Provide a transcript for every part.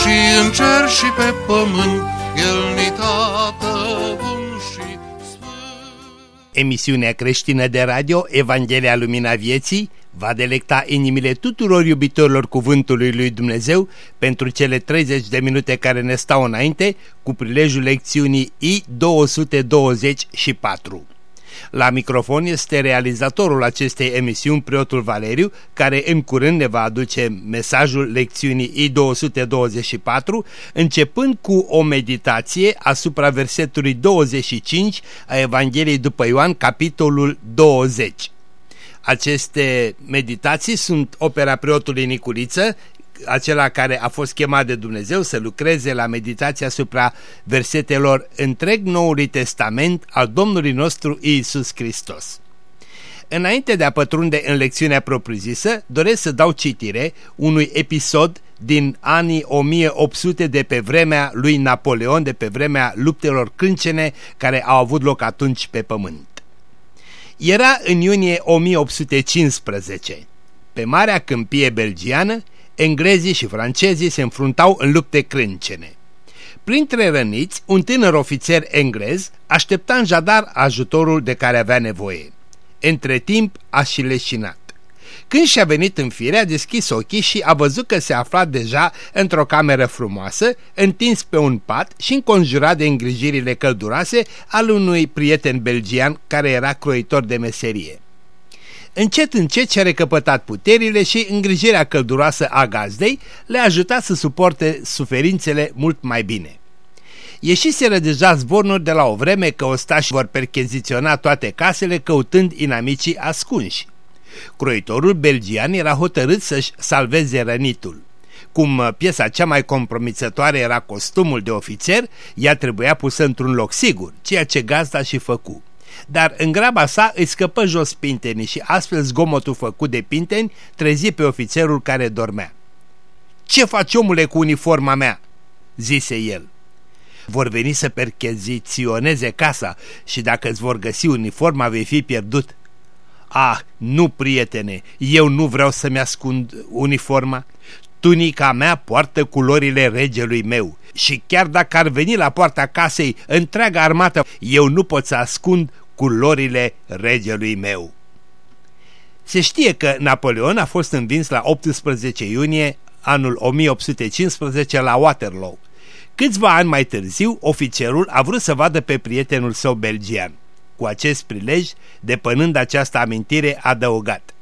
și în cer și pe pământ, El ni tată bun și sfânt. Emisiunea creștină de radio Evanghelia Lumina Vieții va delecta inimile tuturor iubitorilor Cuvântului Lui Dumnezeu pentru cele 30 de minute care ne stau înainte cu prilejul lecțiunii I-224. La microfon este realizatorul acestei emisiuni, preotul Valeriu, care în curând ne va aduce mesajul lecțiunii I224, începând cu o meditație asupra versetului 25 a Evangheliei după Ioan, capitolul 20. Aceste meditații sunt opera preotului Niculiță, acela care a fost chemat de Dumnezeu să lucreze la meditația asupra versetelor întreg Noului Testament al Domnului nostru Iisus Hristos. Înainte de a pătrunde în lecțiunea propriu-zisă, doresc să dau citire unui episod din anii 1800 de pe vremea lui Napoleon, de pe vremea luptelor crâncene care au avut loc atunci pe pământ. Era în iunie 1815. Pe Marea Câmpie Belgiană, englezii și francezii se înfruntau în lupte crâncene. Printre răniți, un tânăr ofițer englez aștepta în jadar ajutorul de care avea nevoie. Între timp a și leșinat. Când și-a venit în fire, a deschis ochii și a văzut că se afla deja într-o cameră frumoasă, întins pe un pat și înconjurat de îngrijirile călduroase al unui prieten belgian care era croitor de meserie. Încet, încet și-a recăpătat puterile și îngrijirea călduroasă a gazdei le-a ajutat să suporte suferințele mult mai bine. Ieșiseră deja zbornuri de la o vreme că ostași vor percheziționa toate casele căutând inamicii ascunși. Croitorul belgian era hotărât să-și salveze rănitul. Cum piesa cea mai compromițătoare era costumul de ofițer, ea trebuia pusă într-un loc sigur, ceea ce gazda și făcu dar în graba sa îi scăpă jos pintenii și astfel zgomotul făcut de pinteni trezi pe ofițerul care dormea. Ce faci omule cu uniforma mea?" zise el. Vor veni să percheziționeze casa și dacă îți vor găsi uniforma vei fi pierdut." Ah, nu, prietene, eu nu vreau să-mi ascund uniforma. Tunica mea poartă culorile regelui meu și chiar dacă ar veni la poarta casei întreaga armată, eu nu pot să ascund culorile regelui meu. Se știe că Napoleon a fost învins la 18 iunie anul 1815 la Waterloo. Câțiva ani mai târziu, ofițerul a vrut să vadă pe prietenul său belgian. Cu acest prilej, depănând această amintire, a adăugat.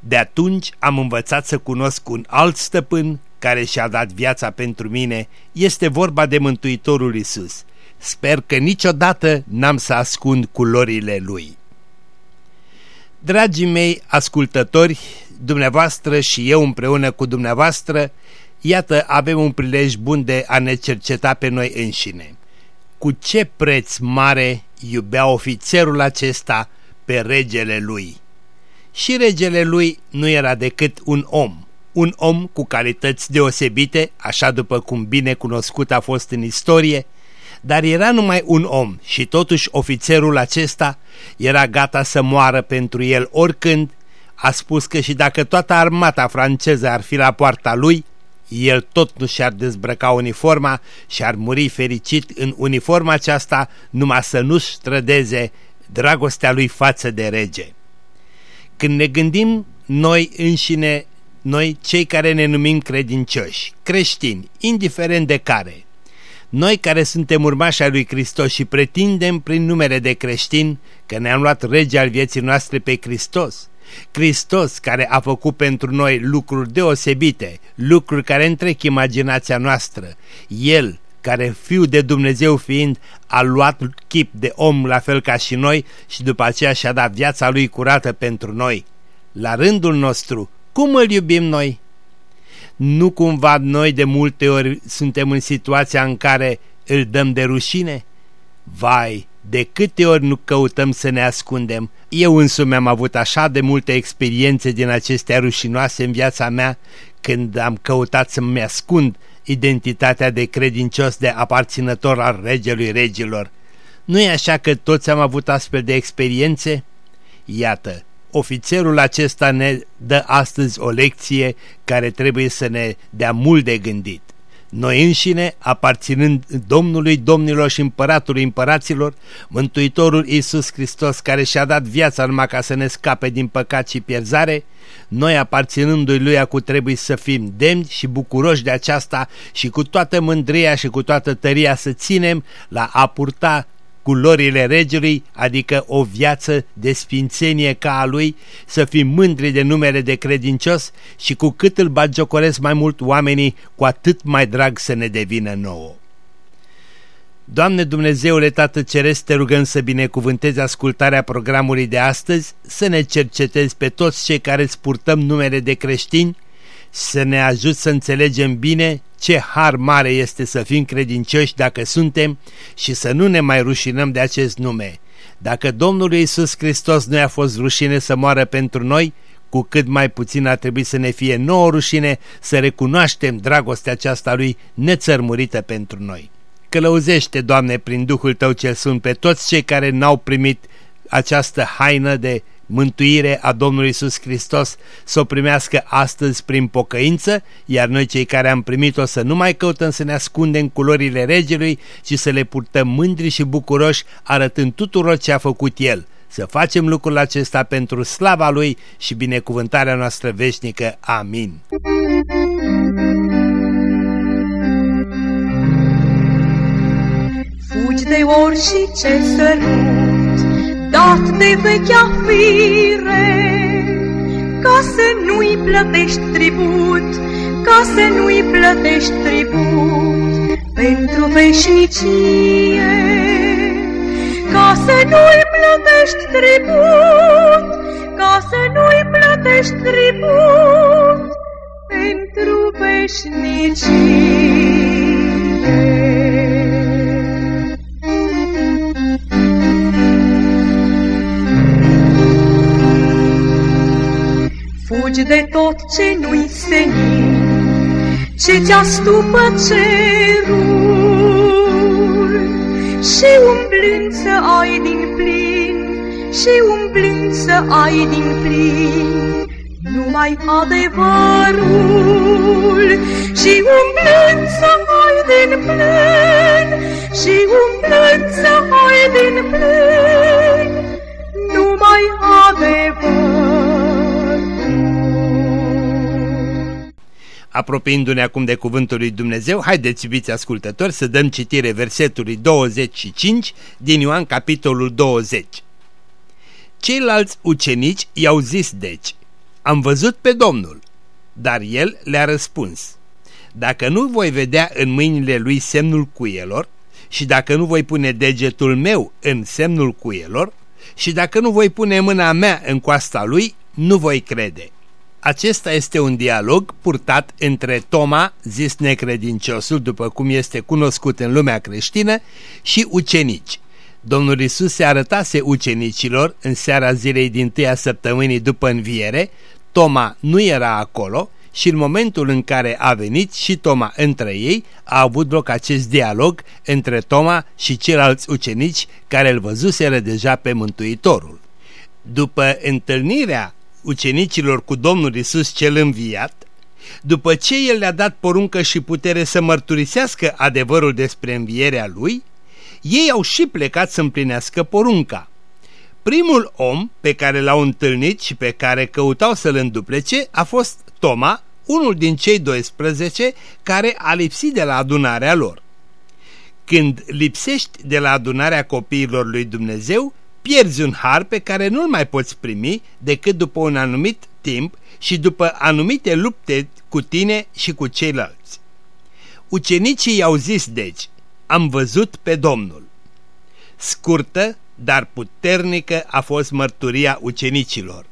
De atunci am învățat să cunosc un alt stăpân care și-a dat viața pentru mine, este vorba de Mântuitorul Isus. Sper că niciodată n-am să ascund culorile lui. Dragii mei ascultători, dumneavoastră și eu împreună cu dumneavoastră, iată avem un prilej bun de a ne cerceta pe noi înșine. Cu ce preț mare iubea ofițerul acesta pe regele lui? Și regele lui nu era decât un om, un om cu calități deosebite, așa după cum bine cunoscut a fost în istorie, dar era numai un om și totuși ofițerul acesta era gata să moară pentru el oricând, a spus că și dacă toată armata franceză ar fi la poarta lui, el tot nu și-ar dezbrăca uniforma și ar muri fericit în uniforma aceasta numai să nu-și trădeze dragostea lui față de rege. Când ne gândim noi înșine, noi cei care ne numim credincioși, creștini, indiferent de care, noi care suntem urmași al lui Hristos și pretindem prin numere de creștini că ne-am luat rege al vieții noastre pe Hristos, Hristos care a făcut pentru noi lucruri deosebite, lucruri care întrec imaginația noastră, El care fiu de Dumnezeu fiind a luat chip de om la fel ca și noi și după aceea și-a dat viața lui curată pentru noi. La rândul nostru, cum îl iubim noi? Nu cumva noi de multe ori suntem în situația în care îl dăm de rușine? Vai, de câte ori nu căutăm să ne ascundem? Eu însumi am avut așa de multe experiențe din acestea rușinoase în viața mea când am căutat să-mi ascund identitatea de credincios de aparținător al regelui regilor. Nu e așa că toți am avut astfel de experiențe? Iată, ofițerul acesta ne dă astăzi o lecție care trebuie să ne dea mult de gândit. Noi înșine, aparținând Domnului Domnilor și Împăratului Împăraților, Mântuitorul Iisus Hristos care și-a dat viața numai ca să ne scape din păcat și pierzare, noi aparținându-i lui acu trebuie să fim demni și bucuroși de aceasta și cu toată mândria și cu toată tăria să ținem la a purta culorile regelui, adică o viață de sfințenie ca a lui, să fim mândri de numele de credincios și cu cât îl bagiocoresc mai mult oamenii, cu atât mai drag să ne devină nouă. Doamne Dumnezeule Tată Ceresc, te rugăm să binecuvântezi ascultarea programului de astăzi, să ne cercetezi pe toți cei care îți purtăm numele de creștini, să ne ajut să înțelegem bine ce har mare este să fim credincioși dacă suntem și să nu ne mai rușinăm de acest nume. Dacă Domnul Iisus Hristos nu a fost rușine să moară pentru noi, cu cât mai puțin ar trebui să ne fie nouă rușine să recunoaștem dragostea aceasta Lui nețărmurită pentru noi. Călăuzește, Doamne, prin Duhul Tău cel Sfânt pe toți cei care n-au primit această haină de mântuire a Domnului Isus Hristos să o primească astăzi prin pocăință, iar noi cei care am primit-o să nu mai căutăm să ne ascundem culorile regelui, ci să le purtăm mândri și bucuroși, arătând tuturor ce a făcut El. Să facem lucrul acesta pentru slava Lui și binecuvântarea noastră veșnică. Amin. Fugi de orice sărut, dat de vechea fire, ca să nu-i plătești tribut, ca să nu-i plătești tribut pentru veșnicie, ca să nu-i plătești tribut, ca să nu-i plătești tribut pentru veșnicie. De tot ce nu-i senin, ce ți stupă cerul, și umblind să ai din plin, și umblind să ai din plin, numai adevărul, și umblind să ai din plin, și umblind să ai din plin, numai adevărul. Apropiindu-ne acum de cuvântul lui Dumnezeu, haideți, iubiți ascultători, să dăm citire versetului 25 din Ioan, capitolul 20. Ceilalți ucenici i-au zis deci, am văzut pe Domnul, dar el le-a răspuns, dacă nu voi vedea în mâinile lui semnul cuielor și dacă nu voi pune degetul meu în semnul cuielor și dacă nu voi pune mâna mea în coasta lui, nu voi crede. Acesta este un dialog purtat între Toma, zis necredinciosul, după cum este cunoscut în lumea creștină, și ucenici. Domnul Isus se arătase ucenicilor în seara zilei din tâia săptămânii după înviere, Toma nu era acolo și în momentul în care a venit și Toma între ei, a avut loc acest dialog între Toma și ceilalți ucenici care îl văzuseră deja pe Mântuitorul. După întâlnirea ucenicilor cu Domnul Isus cel înviat, după ce el le-a dat poruncă și putere să mărturisească adevărul despre învierea lui, ei au și plecat să împlinească porunca. Primul om pe care l-au întâlnit și pe care căutau să-l înduplece a fost Toma, unul din cei 12 care a lipsit de la adunarea lor. Când lipsești de la adunarea copiilor lui Dumnezeu, pierzi un har pe care nu-l mai poți primi decât după un anumit timp și după anumite lupte cu tine și cu ceilalți. Ucenicii i-au zis deci, am văzut pe Domnul. Scurtă, dar puternică a fost mărturia ucenicilor.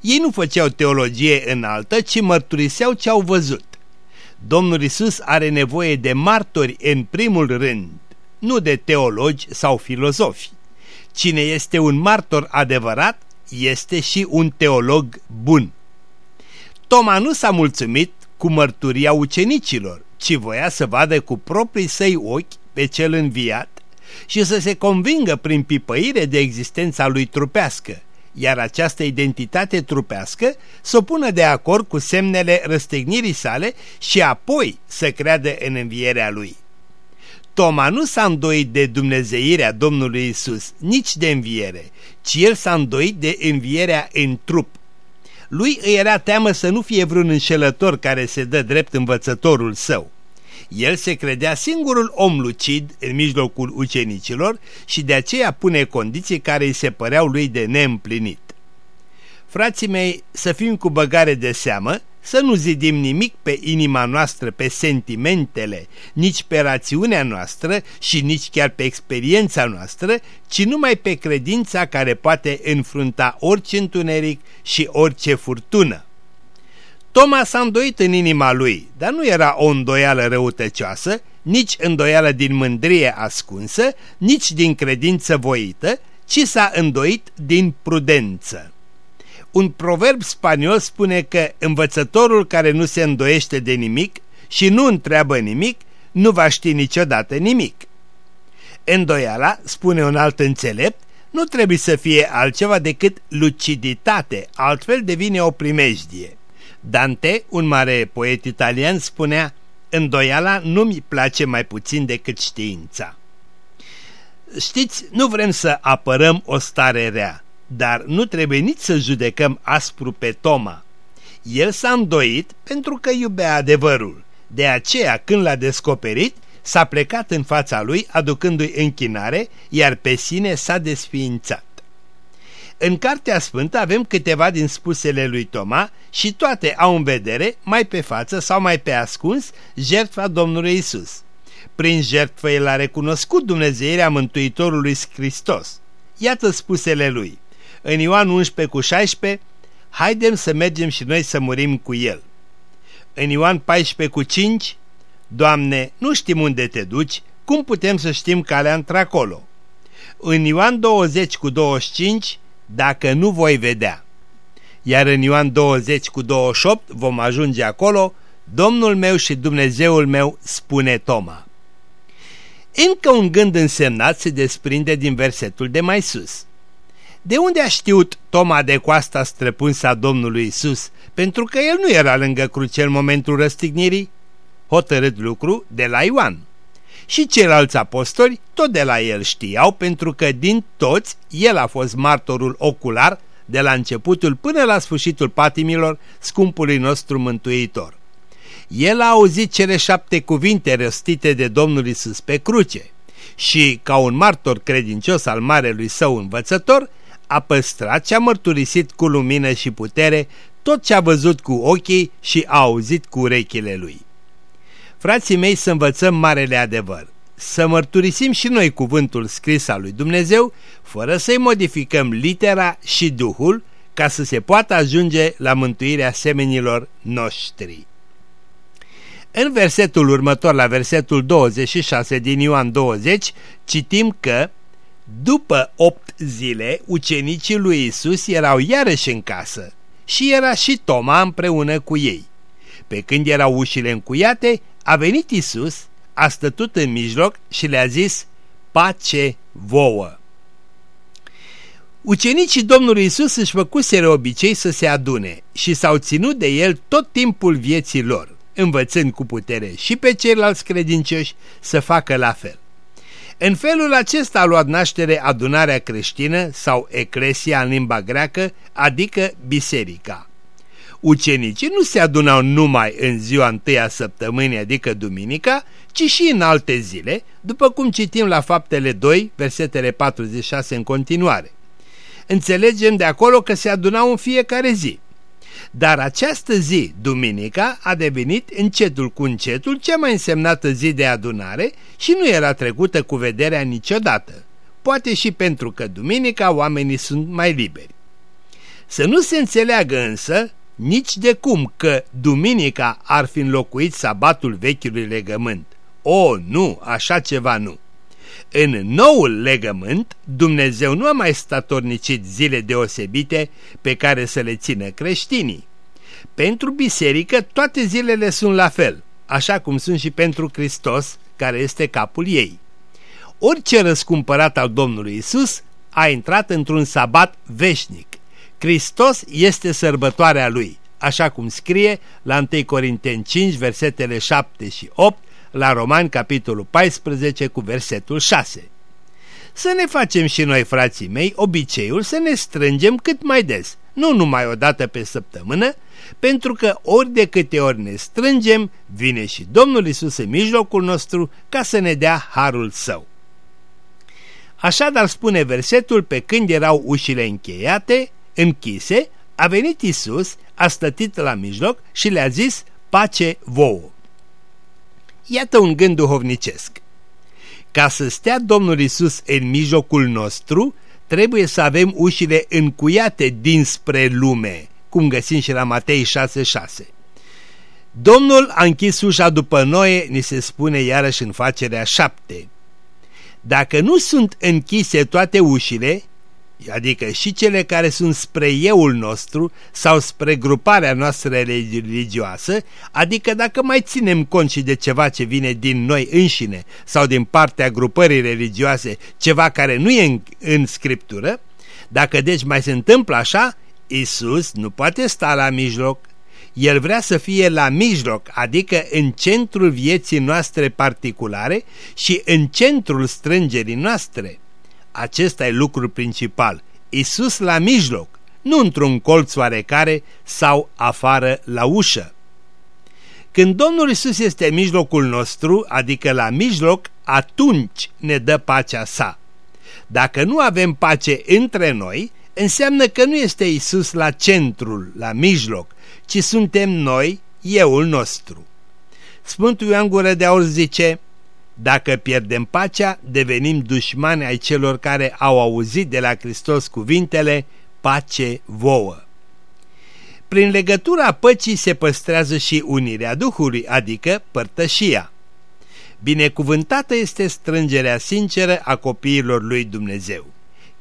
Ei nu făceau teologie înaltă, ci mărturiseau ce au văzut. Domnul Isus are nevoie de martori în primul rând, nu de teologi sau filozofi. Cine este un martor adevărat este și un teolog bun. Toma nu s-a mulțumit cu mărturia ucenicilor, ci voia să vadă cu proprii săi ochi pe cel înviat și să se convingă prin pipăire de existența lui trupească, iar această identitate trupească să o pună de acord cu semnele răstegnirii sale și apoi să creadă în învierea lui. Toma nu s-a îndoit de dumnezeirea Domnului Isus, nici de înviere, ci el s-a îndoit de învierea în trup. Lui îi era teamă să nu fie vreun înșelător care se dă drept învățătorul său. El se credea singurul om lucid în mijlocul ucenicilor și de aceea pune condiții care îi se păreau lui de neîmplinit. Frații mei, să fim cu băgare de seamă, să nu zidim nimic pe inima noastră, pe sentimentele, nici pe rațiunea noastră și nici chiar pe experiența noastră, ci numai pe credința care poate înfrunta orice întuneric și orice furtună. Toma s-a îndoit în inima lui, dar nu era o îndoială răutăcioasă, nici îndoială din mândrie ascunsă, nici din credință voită, ci s-a îndoit din prudență. Un proverb spaniol spune că învățătorul care nu se îndoiește de nimic și nu întreabă nimic, nu va ști niciodată nimic. Îndoiala, spune un alt înțelept, nu trebuie să fie altceva decât luciditate, altfel devine o primejdie. Dante, un mare poet italian, spunea Îndoiala nu-mi place mai puțin decât știința. Știți, nu vrem să apărăm o stare rea, dar nu trebuie nici să judecăm aspru pe Toma. El s-a îndoit pentru că iubea adevărul. De aceea, când l-a descoperit, s-a plecat în fața lui aducându-i închinare, iar pe sine s-a desființat. În Cartea Sfântă avem câteva din spusele lui Toma și toate au în vedere, mai pe față sau mai pe ascuns, jertfa Domnului Isus. Prin jertfă el a recunoscut Dumnezeirea Mântuitorului Hristos. Iată spusele lui. În Ioan 11 cu 16, haidem să mergem și noi să murim cu el. În Ioan 14 cu 5, Doamne, nu știm unde te duci, cum putem să știm calea într-acolo? În Ioan 20 cu 25, dacă nu voi vedea. Iar în Ioan 20 cu 28 vom ajunge acolo, Domnul meu și Dumnezeul meu spune Toma. Încă un gând însemnat se desprinde din versetul de mai sus. De unde a știut Toma de coasta străpunsă a Domnului Isus, pentru că el nu era lângă cruce în momentul răstignirii? Hotărât lucru de la Ioan. Și ceilalți apostoli tot de la el știau, pentru că din toți el a fost martorul ocular de la începutul până la sfârșitul patimilor scumpului nostru mântuitor. El a auzit cele șapte cuvinte răstite de Domnul Isus pe cruce și, ca un martor credincios al marelui său învățător, a păstrat și a mărturisit cu lumină și putere tot ce a văzut cu ochii și a auzit cu urechile lui. Frații mei, să învățăm marele adevăr, să mărturisim și noi cuvântul scris al lui Dumnezeu, fără să-i modificăm litera și duhul, ca să se poată ajunge la mântuirea semenilor noștri. În versetul următor, la versetul 26 din Ioan 20, citim că după opt zile, ucenicii lui Isus erau iarăși în casă și era și Toma împreună cu ei. Pe când erau ușile încuiate, a venit Isus, a stătut în mijloc și le-a zis, pace vouă. Ucenicii Domnului Isus își făcuseră obicei să se adune și s-au ținut de el tot timpul vieții lor, învățând cu putere și pe ceilalți credincioși să facă la fel. În felul acesta a luat naștere adunarea creștină sau eclesia în limba greacă, adică biserica. Ucenicii nu se adunau numai în ziua întâia săptămânii, adică duminica, ci și în alte zile, după cum citim la faptele 2, versetele 46 în continuare. Înțelegem de acolo că se adunau în fiecare zi. Dar această zi, duminica, a devenit încetul cu încetul cea mai însemnată zi de adunare și nu era trecută cu vederea niciodată. Poate și pentru că duminica oamenii sunt mai liberi. Să nu se înțeleagă însă nici de cum că duminica ar fi înlocuit sabatul vechiului legământ. O, nu, așa ceva nu. În noul legământ, Dumnezeu nu a mai statornicit zile deosebite pe care să le țină creștinii. Pentru biserică toate zilele sunt la fel, așa cum sunt și pentru Hristos, care este capul ei. Orice răscumpărat al Domnului Isus a intrat într-un sabat veșnic. Hristos este sărbătoarea lui, așa cum scrie la 1 Corinteni 5, versetele 7 și 8, la Romani, capitolul 14, cu versetul 6. Să ne facem și noi, frații mei, obiceiul să ne strângem cât mai des, nu numai o dată pe săptămână, pentru că ori de câte ori ne strângem, vine și Domnul Isus în mijlocul nostru ca să ne dea harul său. Așadar spune versetul, pe când erau ușile încheiate, închise, a venit Isus, a stătit la mijloc și le-a zis, pace vouă. Iată un gând duhovnicesc. Ca să stea Domnul Isus în mijlocul nostru, trebuie să avem ușile încuiate dinspre lume, cum găsim și la Matei 6:6. Domnul a închis ușa după noi, ni se spune iarăși în facerea 7. Dacă nu sunt închise toate ușile, adică și cele care sunt spre euul nostru sau spre gruparea noastră religioasă, adică dacă mai ținem cont și de ceva ce vine din noi înșine sau din partea grupării religioase, ceva care nu e în, în Scriptură, dacă deci mai se întâmplă așa, Isus nu poate sta la mijloc, el vrea să fie la mijloc, adică în centrul vieții noastre particulare și în centrul strângerii noastre. Acesta e lucrul principal. Isus la mijloc, nu într-un colț oarecare sau afară la ușă. Când Domnul Isus este în mijlocul nostru, adică la mijloc, atunci ne dă pacea sa. Dacă nu avem pace între noi, înseamnă că nu este Isus la centrul, la mijloc, ci suntem noi, euul nostru. Sfântul Ioan Gură de Aur zice, dacă pierdem pacea, devenim dușmani ai celor care au auzit de la Hristos cuvintele pace vouă. Prin legătura păcii se păstrează și unirea Duhului, adică părtășia. Binecuvântată este strângerea sinceră a copiilor lui Dumnezeu.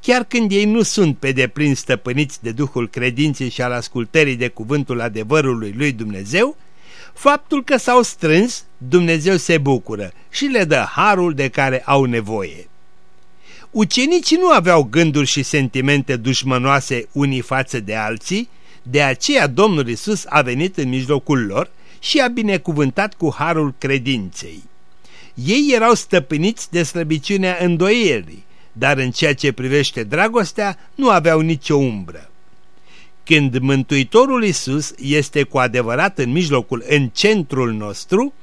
Chiar când ei nu sunt pe deplin stăpâniți de Duhul credinței și al ascultării de cuvântul adevărului lui Dumnezeu, faptul că s-au strâns, Dumnezeu se bucură și le dă harul de care au nevoie. Ucenicii nu aveau gânduri și sentimente dușmănoase unii față de alții, de aceea Domnul Isus a venit în mijlocul lor și a binecuvântat cu harul credinței. Ei erau stăpâniți de slăbiciunea îndoierii, dar în ceea ce privește dragostea nu aveau nicio umbră. Când Mântuitorul Isus este cu adevărat în mijlocul, în centrul nostru,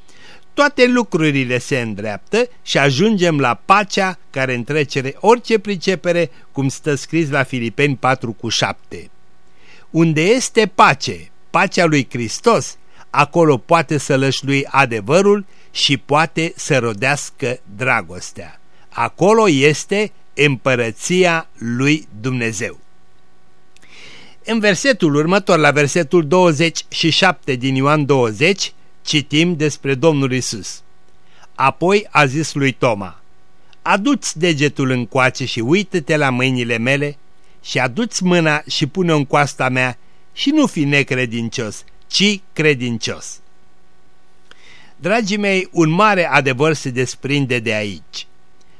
toate lucrurile se îndreaptă și ajungem la pacea care întrecere orice pricepere, cum stă scris la Filipeni 4 cu 7. Unde este pace, pacea lui Hristos, acolo poate să lășlui adevărul și poate să rodească dragostea. Acolo este împărăția lui Dumnezeu. În versetul următor, la versetul 27 din Ioan 20, citim despre Domnul Isus. Apoi a zis lui Toma, Aduți degetul în coace și uită-te la mâinile mele și aduți mâna și pune-o în coasta mea și nu fi necredincios, ci credincios. Dragii mei, un mare adevăr se desprinde de aici.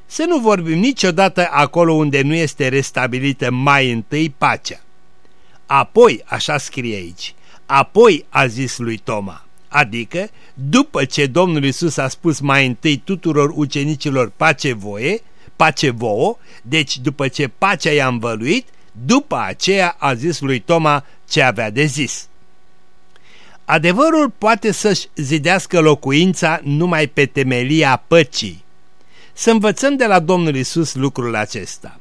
Să nu vorbim niciodată acolo unde nu este restabilită mai întâi pacea. Apoi, așa scrie aici, apoi a zis lui Toma, adică după ce Domnul Isus a spus mai întâi tuturor ucenicilor pace voie, pace vouă, deci după ce pacea i-a învăluit, după aceea a zis lui Toma ce avea de zis. Adevărul poate să-și zidească locuința numai pe temelia păcii. Să învățăm de la Domnul Isus lucrul acesta.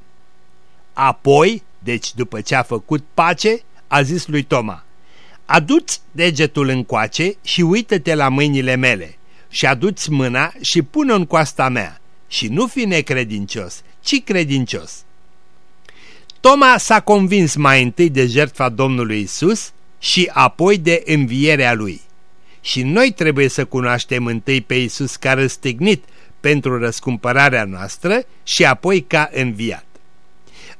Apoi, deci după ce a făcut pace, a zis lui Toma, Aduți degetul în coace și uită-te la mâinile mele și aduți mâna și pune-o în coasta mea și nu fi necredincios, ci credincios. Toma s-a convins mai întâi de jertfa Domnului Isus, și apoi de învierea lui. Și noi trebuie să cunoaștem întâi pe Iisus ca răstignit pentru răscumpărarea noastră și apoi ca înviat.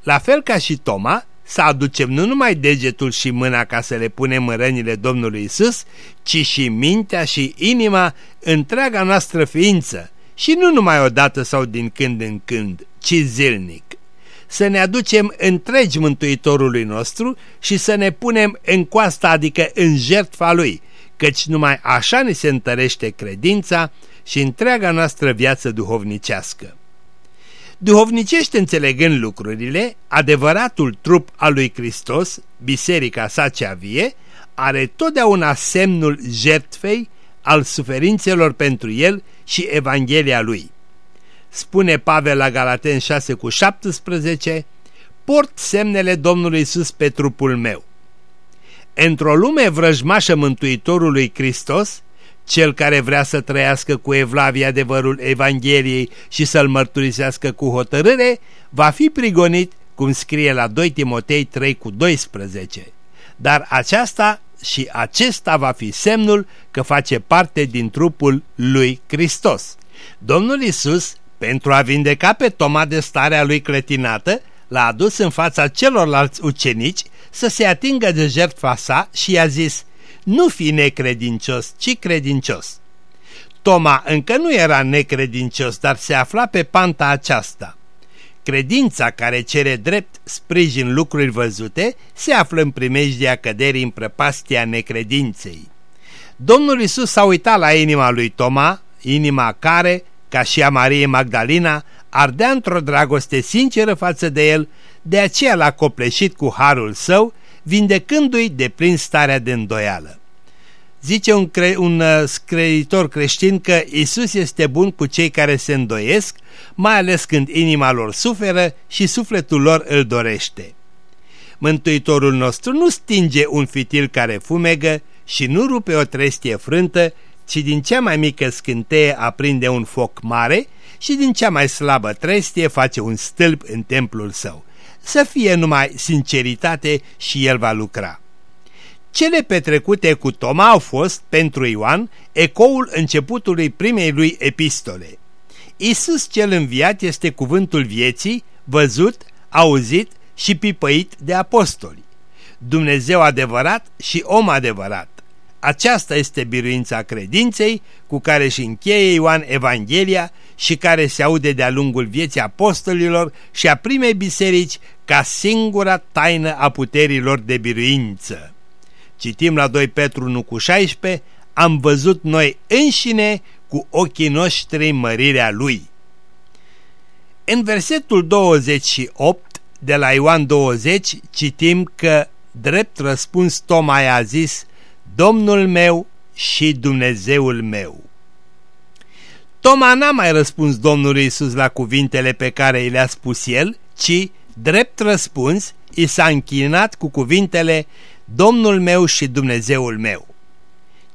La fel ca și Toma, să aducem nu numai degetul și mâna ca să le punem în rănile Domnului Isus, ci și mintea și inima, întreaga noastră ființă, și nu numai odată sau din când în când, ci zilnic. Să ne aducem întregi Mântuitorului nostru și să ne punem în coasta, adică în jertfa Lui, căci numai așa ne se întărește credința și întreaga noastră viață duhovnicească. Duhovnicește înțelegând lucrurile, adevăratul trup al lui Hristos, biserica sa cea vie, are totdeauna semnul jertfei al suferințelor pentru el și Evanghelia lui. Spune Pavel la Galaten 6 cu 17, port semnele Domnului Iisus pe trupul meu. Într-o lume vrăjmașă Mântuitorului Hristos, cel care vrea să trăiască cu evlavia adevărul Evangheliei și să-l mărturisească cu hotărâre, va fi prigonit, cum scrie la 2 Timotei 3 cu 12. Dar aceasta și acesta va fi semnul că face parte din trupul lui Hristos. Domnul Isus, pentru a vindeca pe Toma de starea lui cletinată, l-a adus în fața celorlalți ucenici să se atingă de jertfa sa și i-a zis, nu fi necredincios, ci credincios. Toma încă nu era necredincios, dar se afla pe panta aceasta. Credința care cere drept sprijin lucruri văzute se află în primejdia căderii în prăpastia necredinței. Domnul Isus s-a uitat la inima lui Toma, inima care, ca și a Mariei Magdalena, ardea într-o dragoste sinceră față de el, de aceea l-a copleșit cu harul său, vindecându-i de plin starea de îndoială. Zice un, cre un uh, scriitor creștin că Isus este bun cu cei care se îndoiesc, mai ales când inima lor suferă și sufletul lor îl dorește. Mântuitorul nostru nu stinge un fitil care fumegă și nu rupe o trestie frântă, ci din cea mai mică scânteie aprinde un foc mare și din cea mai slabă trestie face un stâlp în templul său. Să fie numai sinceritate și el va lucra. Cele petrecute cu Toma au fost, pentru Ioan, ecoul începutului primei lui epistole. Isus cel înviat este cuvântul vieții, văzut, auzit și pipăit de apostoli. Dumnezeu adevărat și om adevărat. Aceasta este biruința credinței cu care și încheie Ioan Evanghelia și care se aude de-a lungul vieții apostolilor și a primei biserici ca singura taină a puterilor de biruință. Citim la 2 Petru 1 cu 16, am văzut noi înșine cu ochii noștri mărirea Lui. În versetul 28 de la Ioan 20 citim că drept răspuns Toma a zis Domnul meu și Dumnezeul meu. Toma n-a mai răspuns Domnului Isus la cuvintele pe care i le-a spus el, ci, drept răspuns, i s-a închinat cu cuvintele Domnul meu și Dumnezeul meu.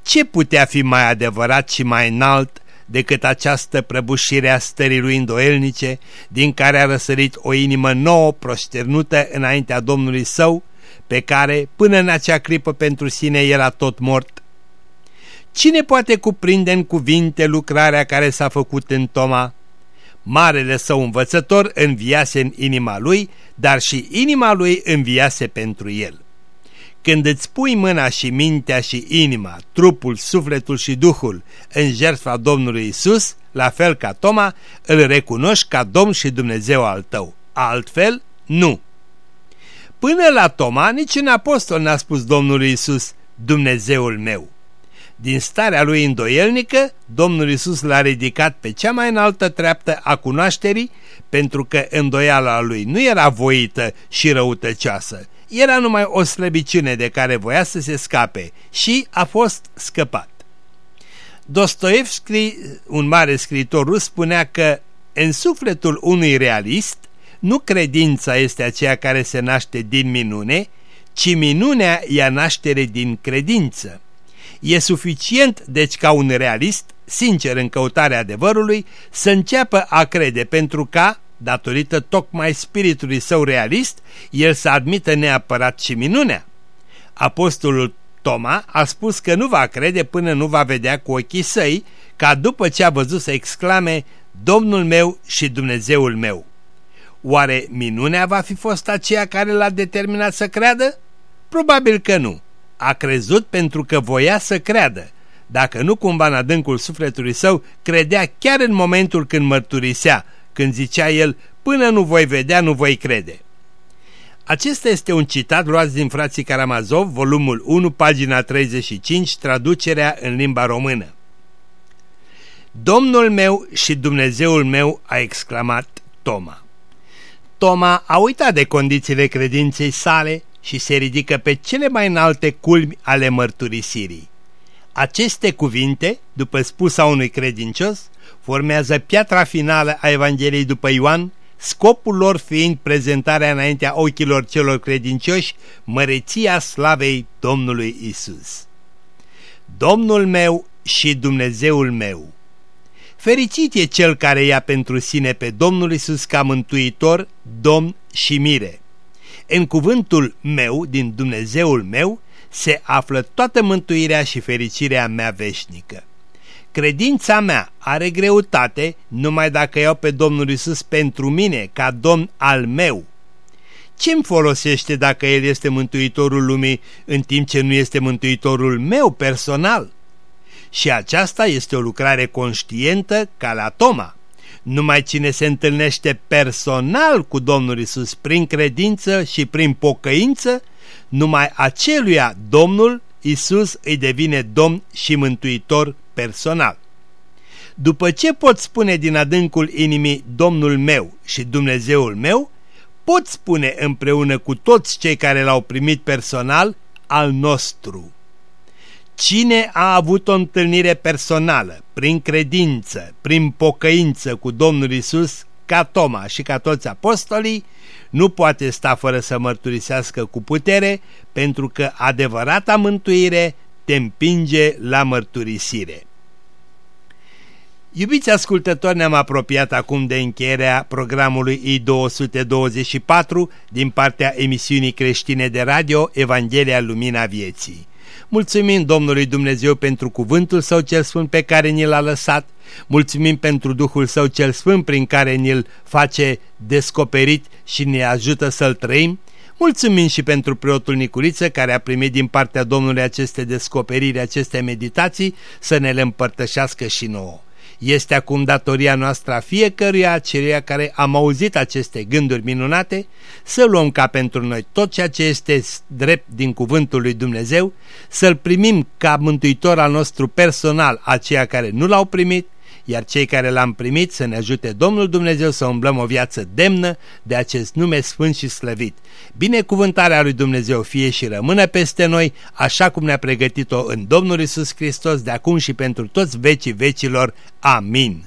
Ce putea fi mai adevărat și mai înalt decât această prăbușire a stării lui îndoielnice, din care a răsărit o inimă nouă prosternută înaintea Domnului său, pe care, până în acea clipă pentru sine, era tot mort? Cine poate cuprinde în cuvinte lucrarea care s-a făcut în Toma? Marele său învățător înviase în inima lui, dar și inima lui înviase pentru el. Când îți pui mâna și mintea și inima, trupul, sufletul și duhul în jertfa Domnului Isus, la fel ca Toma, îl recunoști ca Domn și Dumnezeu al tău. Altfel, nu. Până la Toma, niciun apostol n-a spus Domnului Isus, Dumnezeul meu. Din starea lui îndoielnică, Domnul Isus l-a ridicat pe cea mai înaltă treaptă a cunoașterii, pentru că îndoiala lui nu era voită și răutăcioasă, era numai o slăbiciune de care voia să se scape și a fost scăpat. Dostoevski, un mare scriitor rus, spunea că în sufletul unui realist nu credința este aceea care se naște din minune, ci minunea ia naștere din credință. E suficient, deci, ca un realist, sincer în căutarea adevărului, să înceapă a crede pentru ca, datorită tocmai spiritului său realist, el să admită neapărat și minunea. Apostolul Toma a spus că nu va crede până nu va vedea cu ochii săi, ca după ce a văzut să exclame, Domnul meu și Dumnezeul meu. Oare minunea va fi fost aceea care l-a determinat să creadă? Probabil că nu. A crezut pentru că voia să creadă. Dacă nu cumva în adâncul sufletului său, credea chiar în momentul când mărturisea, când zicea el, până nu voi vedea, nu voi crede. Acesta este un citat luat din frații Karamazov, volumul 1, pagina 35, traducerea în limba română. Domnul meu și Dumnezeul meu, a exclamat Toma. Toma a uitat de condițiile credinței sale și se ridică pe cele mai înalte culmi ale mărturisirii. Aceste cuvinte, după spusa unui credincios, formează piatra finală a Evangheliei după Ioan, scopul lor fiind prezentarea înaintea ochilor celor credincioși, măreția slavei Domnului Isus. Domnul meu și Dumnezeul meu Fericit e cel care ia pentru sine pe Domnul Isus ca mântuitor, Domn și mire. În cuvântul meu, din Dumnezeul meu, se află toată mântuirea și fericirea mea veșnică. Credința mea are greutate numai dacă iau pe Domnul Isus pentru mine, ca Domn al meu. Ce-mi folosește dacă El este Mântuitorul lumii în timp ce nu este Mântuitorul meu personal? Și aceasta este o lucrare conștientă ca la Toma. Numai cine se întâlnește personal cu Domnul Isus prin credință și prin pocăință, numai aceluia Domnul Isus îi devine Domn și Mântuitor personal. După ce pot spune din adâncul inimii Domnul meu și Dumnezeul meu, pot spune împreună cu toți cei care l-au primit personal al nostru. Cine a avut o întâlnire personală, prin credință, prin pocăință cu Domnul Isus, ca Toma și ca toți apostolii, nu poate sta fără să mărturisească cu putere, pentru că adevărata mântuire te împinge la mărturisire. Iubiți ascultători, ne-am apropiat acum de încheierea programului I-224 din partea emisiunii creștine de radio Evanghelia Lumina Vieții. Mulțumim Domnului Dumnezeu pentru cuvântul Său cel Sfânt pe care ni l-a lăsat, mulțumim pentru Duhul Său cel Sfânt prin care ni-l face descoperit și ne ajută să-l trăim, Mulțumim și pentru preotul Nicuriță care a primit din partea Domnului aceste descoperiri, aceste meditații, să ne le împărtășească și nouă. Este acum datoria noastră a fiecăruia aceluia care am auzit aceste gânduri minunate să luăm ca pentru noi tot ceea ce este drept din cuvântul lui Dumnezeu, să-L primim ca mântuitor al nostru personal aceia care nu l-au primit iar cei care l-am primit să ne ajute Domnul Dumnezeu să umblăm o viață demnă de acest nume sfânt și slăvit. Binecuvântarea lui Dumnezeu fie și rămână peste noi, așa cum ne-a pregătit-o în Domnul Isus Hristos de acum și pentru toți vecii vecilor. Amin.